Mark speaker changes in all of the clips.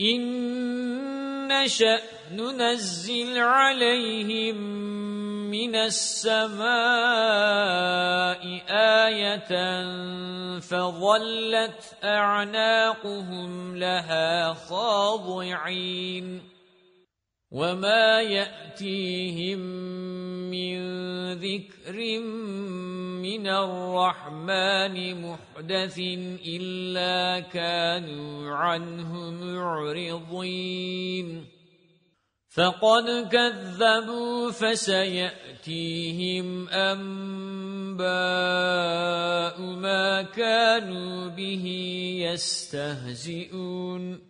Speaker 1: إن نشأ ننزل عليهم من السماء آية فظلت أعناقهم لها خاضعين وما يأتيهم من ذكر من الرحمن محدث إلا كانوا عنه معرضين فقد كذبوا فسيأتيهم أنباء ما كانوا به يستهزئون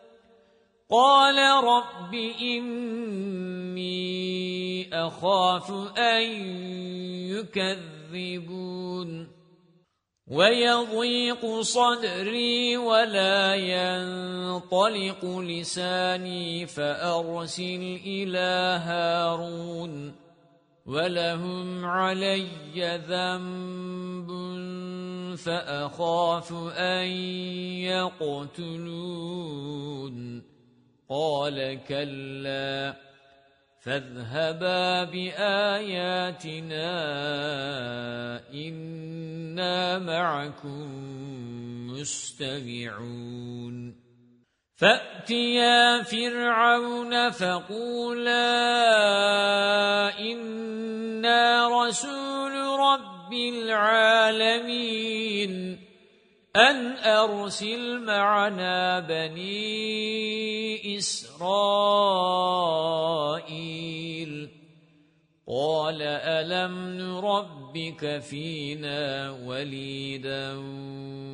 Speaker 1: قَالَ رَبِّ إِنِّي أَخَافُ أَن يُكَذِّبُونِ وَيَضِيقُ صَدْرِي وَلَا يَنطَلِقُ لِسَانِي فَأَرْسِلْ إِلَى هَارُونَ وَلَهُمْ عَلَيَّ ذَنبٌ فَأَخَافُ أَن يَقْتُلُونِ قَالَ كَلَّا فَاذْهَبَا بِآيَاتِنَا إِنَّا مَعَكُمْ مُسْتَمِعُونَ. فَأْتِيَا فِرْعَوْنَ فَقُولَا إِنَّا رَسُولُ رَبِّ الْعَالَمِينَ. أَنْ أَرْسِلْ مَعَنَا بَنِي إِسْرَائِيلَ. قَالَ أَلَمْ نُرَبِّكَ فِينَا وَلِيدًا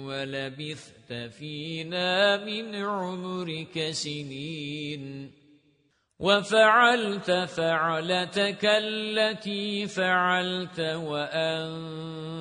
Speaker 1: وَلَبِثْتَ فِينَا مِنْ عُمُرِكَ سِنِينَ. وَفَعَلْتَ فَعْلَتَكَ الَّتِي فَعَلْتَ وَأَنْتَ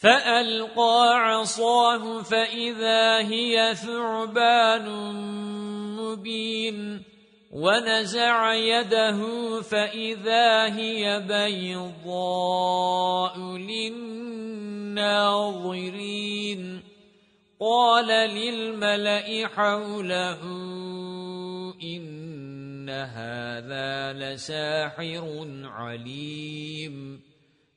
Speaker 1: فألقى عصاه فإذا هي ثعبان مبين ونزع يده فإذا هي بيضاء للناظرين. قال للملأ حوله إن هذا لساحر عليم.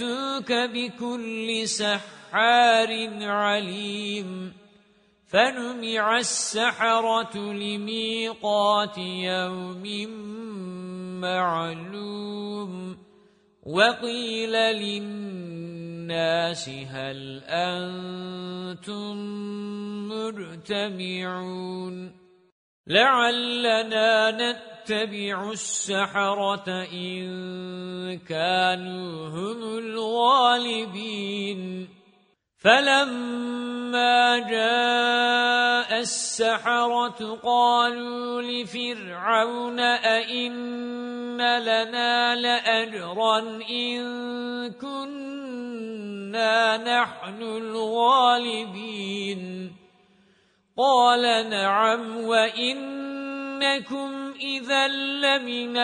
Speaker 1: يأتوك بكل سحار عليم فنمع السحرة لميقات يوم معلوم وقيل للناس هل أنتم مرتمعون لعلنا نتبع السحرة إن كانوا هم الغالبين. فَلَمَّا جَاءَ السَّحَرَةُ قَالُوا لِفِرْعَوْنَ أَئِنَّ لَنَا لَأَجْرًا إِن كُنَّا نَحْنُ الْغَالِبِينَ. قَالَ نَعَمْ وَإِنَّكُمْ إِذًا لَّمِنَ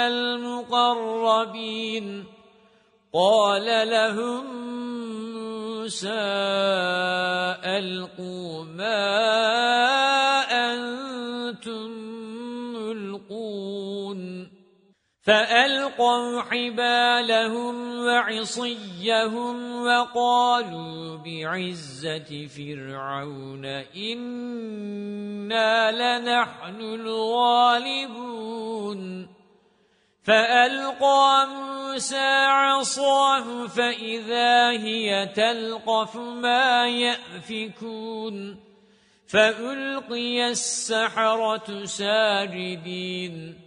Speaker 1: الْمُقَرَّبِينَ قَالَ لَهُم مُوسَى أَلْقُوا مَا فَأَلْقَوْا حِبَالَهُمْ وَعِصِيَّهُمْ وَقَالُوا بِعِزَّةِ فِرْعَوْنَ إِنَّا لَنَحْنُ الْغَالِبُونَ. فَأَلْقَى مُوسَى عَصَاهُ فَإِذَا هِيَ تَلْقَفُ مَا يَأْفِكُونَ. فَأُلْقِيَ السَّحَرَةُ سَاجِدِينَ.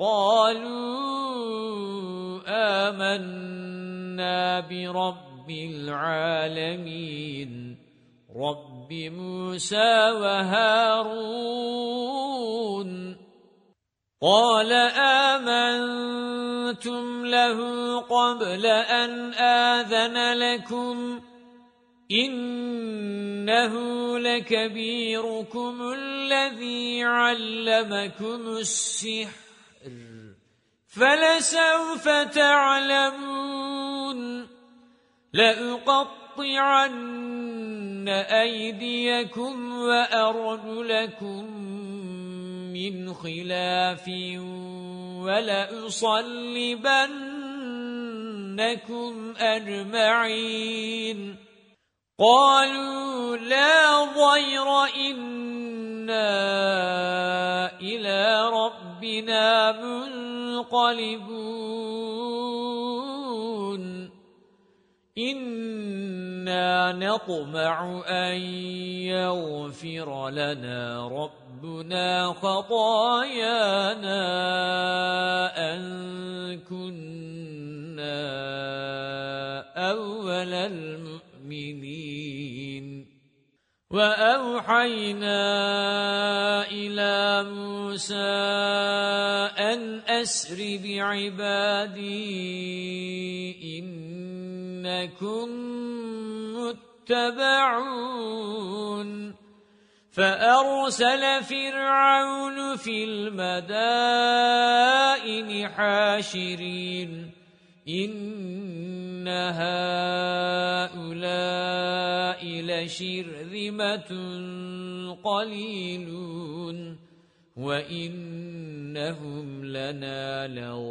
Speaker 1: قَالُوا آمَنَّا بِرَبِّ الْعَالَمِينَ. رَبِّ مُوسَى وَهَارُونَ. قَالَ آمَنْتُمْ لَهُ قَبْلَ أَنْ آذَنَ لَكُمْ. إِنَّهُ لَكَبِيرُكُمُ الَّذِي عَلَّمَكُمُ السِّحْرَ. فَلَسَوْفَ تَعْلَمُونَ لَأُقَطِّعَنَّ أَيْدِيَكُمْ وَأَرْجُلَكُمْ مِنْ خِلَافٍ وَلَأُصَلِّبَنَّكُمْ أَجْمَعِينَ. قَالُوا لَا ضَيْرَ إِلَى رَبِّنَا مُنْقَلِبُونَ إِنَّا نَطْمَعُ أَنْ يَغْفِرَ لَنَا رَبُّنَا خَطَايَانَا أَن كُنَّا أَوَّلَ الْمُؤْمِنِينَ وَأَوْحَيْنَا إِلَى مُوسَى أَنْ أَسْرِ بِعِبَادِي إِنَّكُمْ مُتَّبَعُونَ. فأرسل فرعون في المدائن حاشرين. إن هؤلاء لشرذمة قليلون وَإِنَّهُمْ لَنَا لَغَائِظُونَ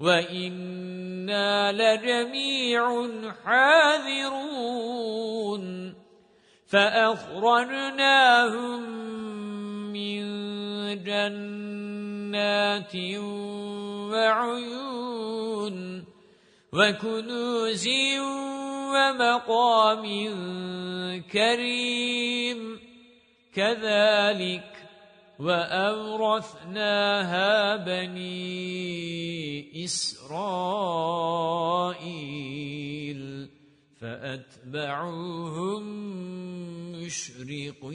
Speaker 1: وَإِنَّا لَجَمِيعٌ حَاذِرُونَ فَأَخْرَجْنَاهُمْ مِنْ جَنَّاتٍ وَعُيُونٍ وَكُنُوزٍ وَمَقَامٍ كَرِيمٍ كَذَلِكَ وَأَوْرَثْنَاهَا بَنِي إِسْرَائِيلَ فَأَتْبَعُوهُم مُشْرِقِينَ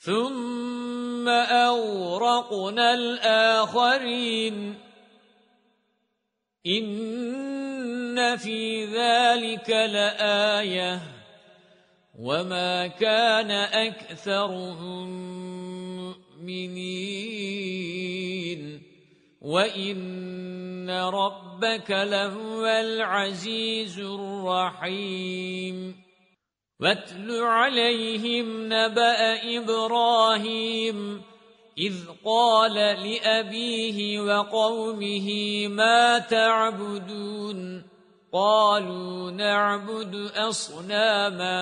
Speaker 1: ثُمَّ أَغْرَقْنَا الْآخَرِينَ إِنَّ فِي ذَلِكَ لَآيَةً وَمَا كَانَ أَكْثَرُهُم مُؤْمِنِينَ وَإِنَّ رَبَّكَ لَهُوَ الْعَزِيزُ الرَّحِيمُ وَاتْلُ عَلَيْهِمْ نَبَأَ إِبْرَاهِيمَ إِذْ قَالَ لِأَبِيهِ وَقَوْمِهِ مَا تَعْبُدُونَ؟ قَالُوا نَعْبُدُ أَصْنَامًا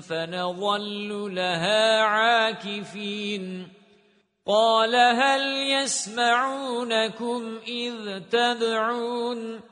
Speaker 1: فَنَظَلُّ لَهَا عَاكِفِينَ. قَالَ هَلْ يَسْمَعُونَكُمْ إِذْ تَدْعُونَ؟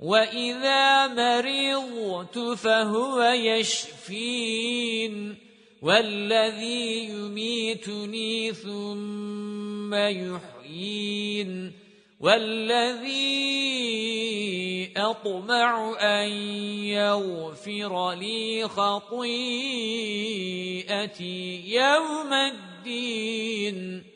Speaker 1: وَإِذَا مَرِضْتُ فَهُوَ يَشْفِينِ وَالَّذِي يُمِيتُنِي ثُمَّ يُحْيِينِ وَالَّذِي أَطْمَعُ أَن يَغْفِرَ لِي خَطِيئَتِي يَوْمَ الدِّينِ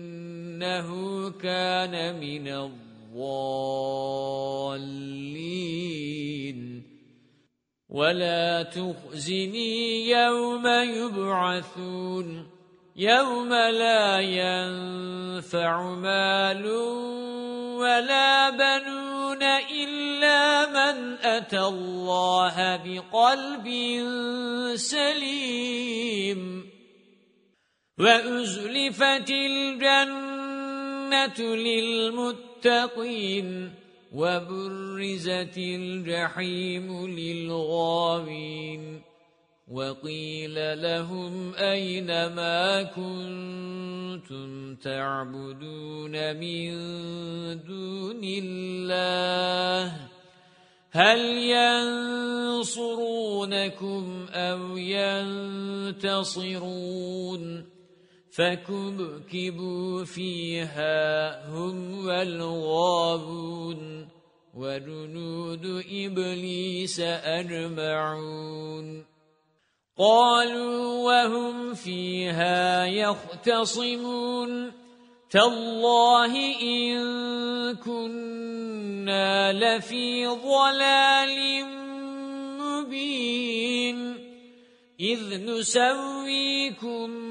Speaker 1: إِنَّهُ كَانَ مِنَ الضَّالِّينَ. وَلَا تُخْزِنِي يَوْمَ يُبْعَثُونَ. يَوْمَ لَا يَنفَعُ مَالٌ وَلَا بَنُونَ إِلَّا مَنْ أَتَى اللَّهَ بِقَلْبٍ سَلِيمٍ. وَأُزْلِفَتِ الْجَنَّةُ لِلْمُتَّقِينَ وَبُرِّزَتِ الْجَحِيمُ لِلْغَاوِينَ وَقِيلَ لَهُمْ أَيْنَ مَا كُنتُمْ تَعْبُدُونَ مِن دُونِ اللَّهِ؟ هَلْ يَنصُرُونَكُمْ أَوْ يَنتَصِرُونَ؟ فَكُبْكِبُوا فِيهَا هُمْ وَالْغَاوُونَ وَجُنُودُ إِبْلِيسَ أَجْمَعُونَ قالوا وهم فيها يختصمون تالله إن كنا لفي ضلال مبين إذ نسويكم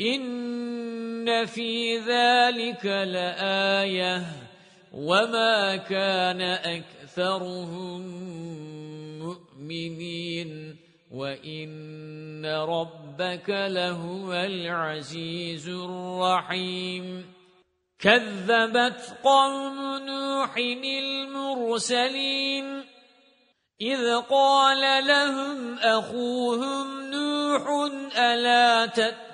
Speaker 1: إن في ذلك لآية وما كان أكثرهم مؤمنين وَإِنَّ رَبَّكَ لَهُوَ الْعَزِيزُ الرَّحِيمُ كَذَّبَتْ قَوْمُ نُوحٍ الْمُرْسَلِينَ إِذْ قَالَ لَهُمْ أَخُوهُمْ نُوحٌ أَلَا تَتَّقُونَ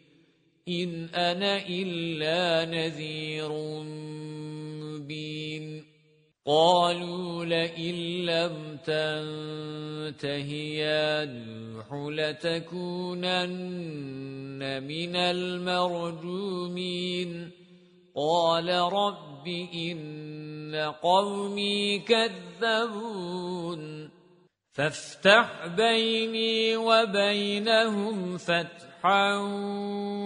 Speaker 1: إن أنا إلا نذير مبين. قالوا لئن لم تنته يا نوح لتكونن من المرجومين. قال رب إن قومي كذبون. فافتح بيني وبينهم فتحا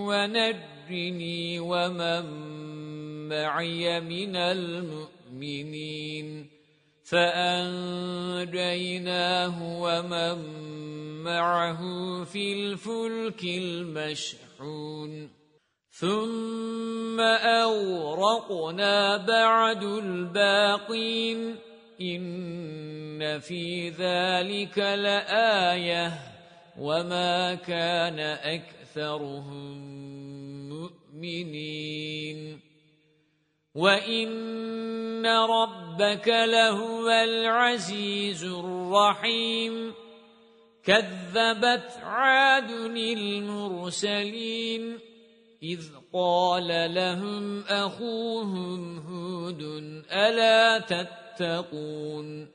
Speaker 1: ونجني ومن معي من المؤمنين فأنجيناه ومن معه في الفلك المشحون ثم أورقنا بعد الباقين إن في ذلك لآية وما كان أكثرهم مؤمنين وَإِنَّ رَبَّكَ لَهُوَ الْعَزِيزُ الرَّحِيمُ كَذَّبَتْ عَادٌ الْمُرْسَلِينَ إِذْ قَالَ لَهُمْ أَخُوهُمْ هُودٌ أَلَا تَتَّقُونَ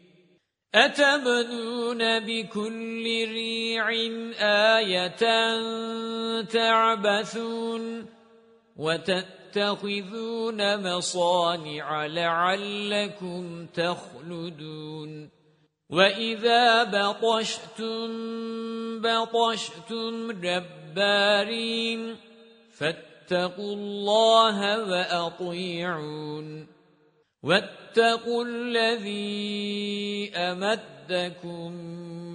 Speaker 1: أتبنون بكل ريع آية تعبثون وتتخذون مصانع لعلكم تخلدون وَإِذَا بَطَشْتُمْ بَطَشْتُمْ جَبَّارِينَ فَاتَّقُوا اللَّهَ وَأَطِيعُونِ وَاتَّقُوا الَّذِي أَمَدَّكُم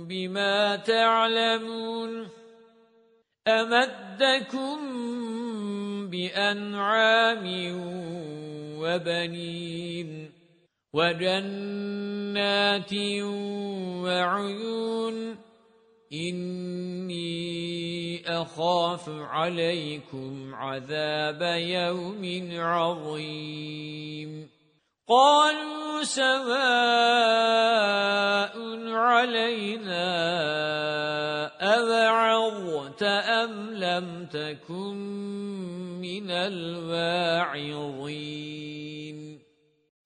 Speaker 1: بِمَا تَعْلَمُونَ أَمَدَّكُم بِأَنْعَامٍ وَبَنِينَ وَجَنَّاتٍ وَعُيُونٍ إِنِّي أَخَافُ عَلَيْكُمْ عَذَابَ يَوْمٍ عَظِيمٍ قَالُوا سَوَاءٌ عَلَيْنَا أَوَعَظْتَ أَمْ لَمْ تَكُنْ مِنَ الْوَاعِظِينَ.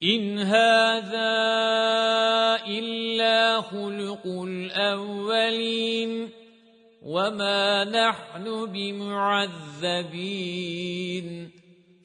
Speaker 1: إِنْ هَذَا إِلَّا خُلُقُ الْأَوَّلِينَ وَمَا نَحْنُ بِمُعَذَّبِينَ.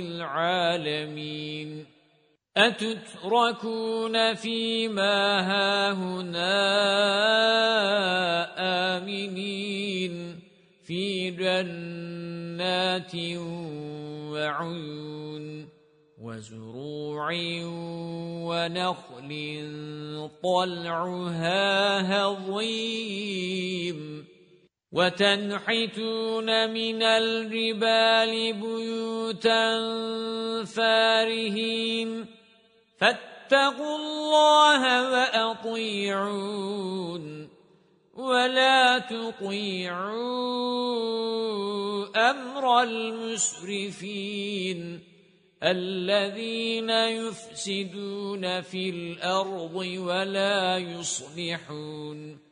Speaker 1: الْعَالَمِينَ أَتُتْرَكُونَ فِي مَا هَاهُنَا آمِنِينَ فِي جَنَّاتٍ وَعُيُونٍ وَزُرُوعٍ وَنَخْلٍ طَلْعُهَا هَضِيمٌ وَتَنْحِتُونَ مِنَ الْجِبَالِ بُيُوتًا فَارِهِينَ. فَاتَّقُوا اللَّهَ وَأَطِيعُونِ وَلَا تُطِيعُوا أَمْرَ الْمُسْرِفِينَ الَّذِينَ يُفْسِدُونَ فِي الْأَرْضِ وَلَا يُصْلِحُونَ.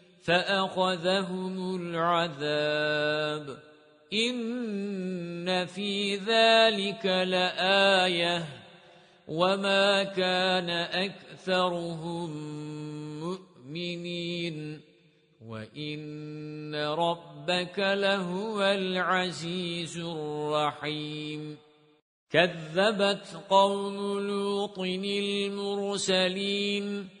Speaker 1: فَأَخَذَهُمُ الْعَذَابُ. إِنَّ فِي ذَلِكَ لَآيَةً. وَمَا كَانَ أَكْثَرُهُم مُؤْمِنِينَ. وَإِنَّ رَبَّكَ لَهُوَ الْعَزِيزُ الرَّحِيمُ. كَذَّبَتْ قَوْمُ لُوطٍ الْمُرْسَلِينَ.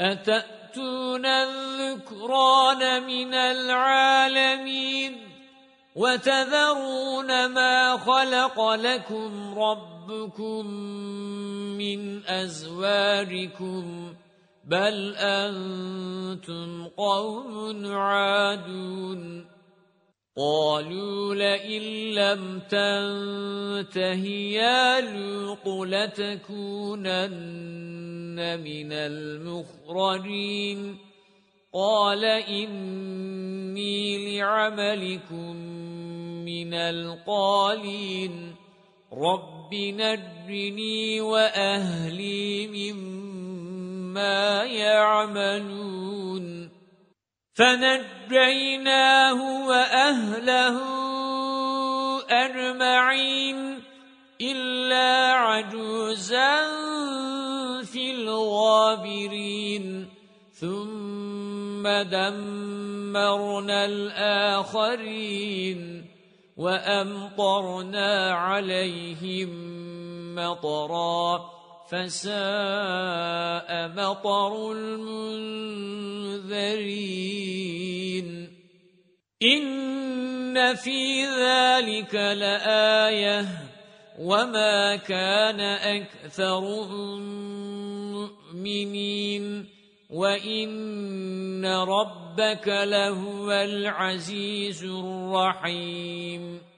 Speaker 1: أَتَأْتُونَ الذُّكْرَانَ مِنَ الْعَالَمِينَ وَتَذَرُونَ مَا خَلَقَ لَكُمْ رَبُّكُمْ مِنْ أَزْوَاجِكُمْ بَلْ أَنْتُمْ قَوْمٌ عَادُونَ قَالُوا لَئِن لَّمْ تَنْتَهِ يَا لُوطُ لَتَكُونَنَّ مِنَ الْمُخْرَجِينَ. قَالَ إِنِّي لِعَمَلِكُمْ مِنَ الْقَالِينَ. رَبِّ نَجِّنِي وَأَهْلِي مِمَّا يَعْمَلُونَ. فَنَجَّيْنَاهُ وَأَهْلَهُ أَجْمَعِينَ إِلَّا عَجُوزًا فِي الْغَابِرِينَ. ثُمَّ دَمَّرْنَا الْآخَرِينَ وَأَمْطَرْنَا عَلَيْهِمْ مَطَرًا. فَسَاءَ مَطَرُ الْمُنذَرِينَ. إِنَّ فِي ذَلِكَ لَآيَةً وَمَا كَانَ أَكْثَرُهُم مُؤْمِنِينَ. وَإِنَّ رَبَّكَ لَهُوَ الْعَزِيزُ الرَّحِيمُ.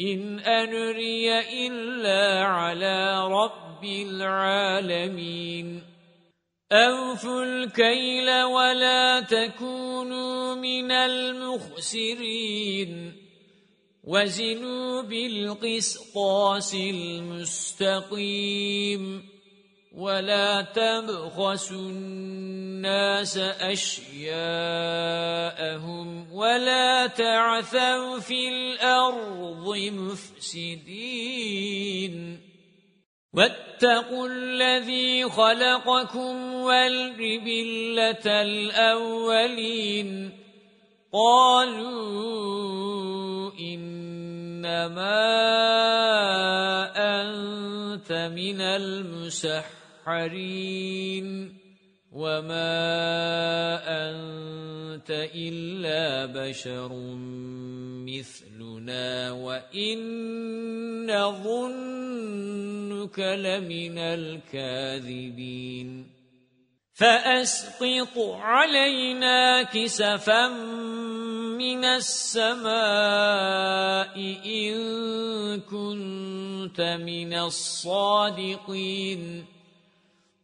Speaker 1: إِنْ أَجْرِيَ إِلَّا عَلَى رَبِّ الْعَالَمِينَ. أَوْفُوا الْكَيْلَ وَلَا تَكُونُوا مِنَ الْمُخْسِرِينَ. وَزِنُوا بِالْقِسْطَاسِ الْمُسْتَقِيمِ. وَلَا تَبْخَسُوا النَّاسَ أَشْيَاءَهُمْ وَلَا تَعْثَوْا فِي الْأَرْضِ مُفْسِدِينَ وَاتَّقُوا الَّذِي خَلَقَكُمْ وَالْجِبِلَّةَ الْأَوَّلِينَ قَالُوا إِنَّمَا أَنْتَ مِنَ الْمُسَحِّرِينَ حَرِيمٍ وَمَا أَنْتَ إِلَّا بَشَرٌ مِثْلُنَا وَإِنْ نَظُنُّكَ لَمِنَ الْكَاذِبِينَ. فَأَسْقِطْ عَلَيْنَا كِسَفًا مِنَ السَّمَاءِ إِن كُنتَ مِنَ الصَّادِقِينَ.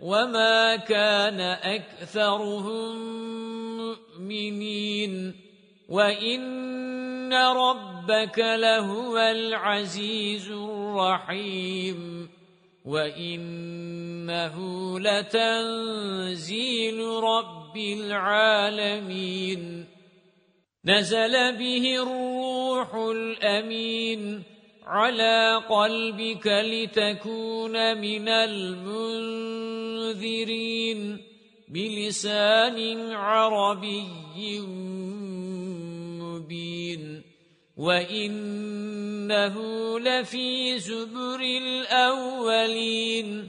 Speaker 1: وَمَا كَانَ أَكْثَرُهُم مُؤْمِنِينَ وَإِنَّ رَبَّكَ لَهُوَ الْعَزِيزُ الرَّحِيمُ وَإِنَّهُ لَتَنزِيلُ رَبِّ الْعَالَمِينَ نَزَلَ بِهِ الرُّوحُ الْأَمِينُ عَلَى قَلْبِكَ لِتَكُونَ مِنَ الْمُنذِرِينَ بِلِسَانٍ عَرَبِيٍّ مُبِينٍ وَإِنَّهُ لَفِي زُبُرِ الْأَوَّلِينَ.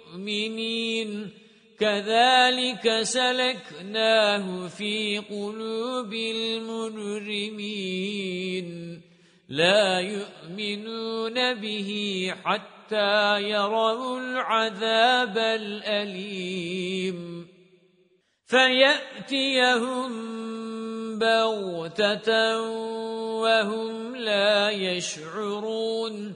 Speaker 1: كَذَلِكَ سَلَكْنَاهُ فِي قُلُوبِ الْمُجْرِمِينَ لَا يُؤْمِنُونَ بِهِ حَتَّى يَرَوْا الْعَذَابَ الْأَلِيمَ فَيَأْتِيَهُم بَغْتَةً وَهُمْ لَا يَشْعُرُونَ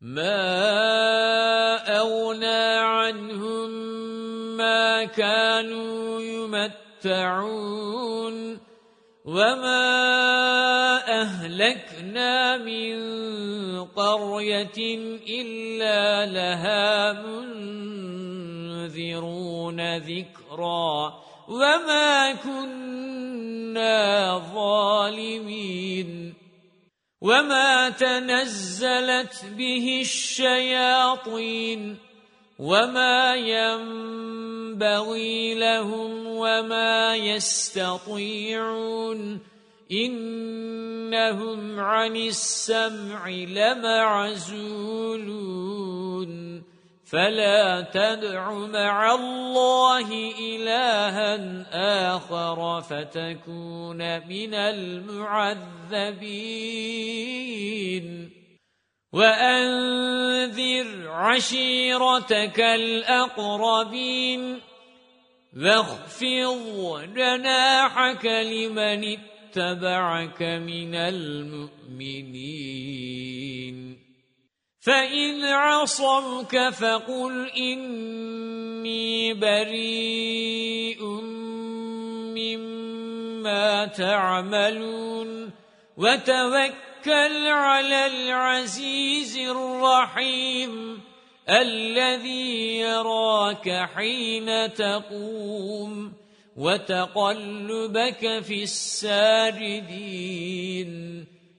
Speaker 1: مَا أَغْنَى عَنْهُمْ مَا كَانُوا يُمَتَّعُونَ وَمَا أَهْلَكْنَا مِنْ قَرْيَةٍ إِلَّا لَهَا مُنذِرُونَ ذِكْرًا وَمَا كُنَّا ظَالِمِينَ وَمَا تَنَزَّلَتْ بِهِ الشَّيَاطِينُ وَمَا يَنبَغِي لَهُمْ وَمَا يَسْتَطِيعُونَ إِنَّهُمْ عَنِ السَّمْعِ لَمَعْزُولُونَ فَلَا تَدْعُ مَعَ اللَّهِ إِلَٰهًا آخَرَ فَتَكُونَ مِنَ الْمُعَذَّبِينَ. وَأَنذِرْ عَشِيرَتَكَ الْأَقْرَبِينَ. وَاخْفِضْ جَنَاحَكَ لِمَنِ اتَّبَعَكَ مِنَ الْمُؤْمِنِينَ. فَإِنْ عَصَوْكَ فَقُلْ إِنِّي بَرِيءٌ مِّمَّا تَعْمَلُونَ وَتَوَكَّلْ عَلَى الْعَزِيزِ الرَّحِيمِ الَّذِي يَرَاكَ حِينَ تَقُومُ وَتَقَلُّبَكَ فِي السَّاجِدِينَ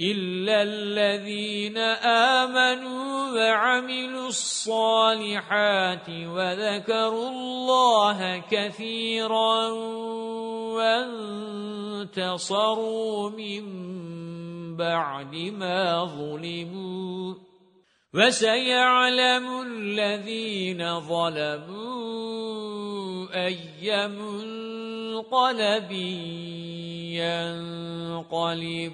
Speaker 1: إِلَّا الَّذِينَ آمَنُوا وَعَمِلُوا الصَّالِحَاتِ وَذَكَرُوا اللَّهَ كَثِيرًا وَانتَصَرُوا مِن بَعْدِ مَا ظُلِمُوا وَسَيَعْلَمُ الَّذِينَ ظَلَمُوا أَيَّ مُنْقَلَبٍ يَنْقَلِبُونَ.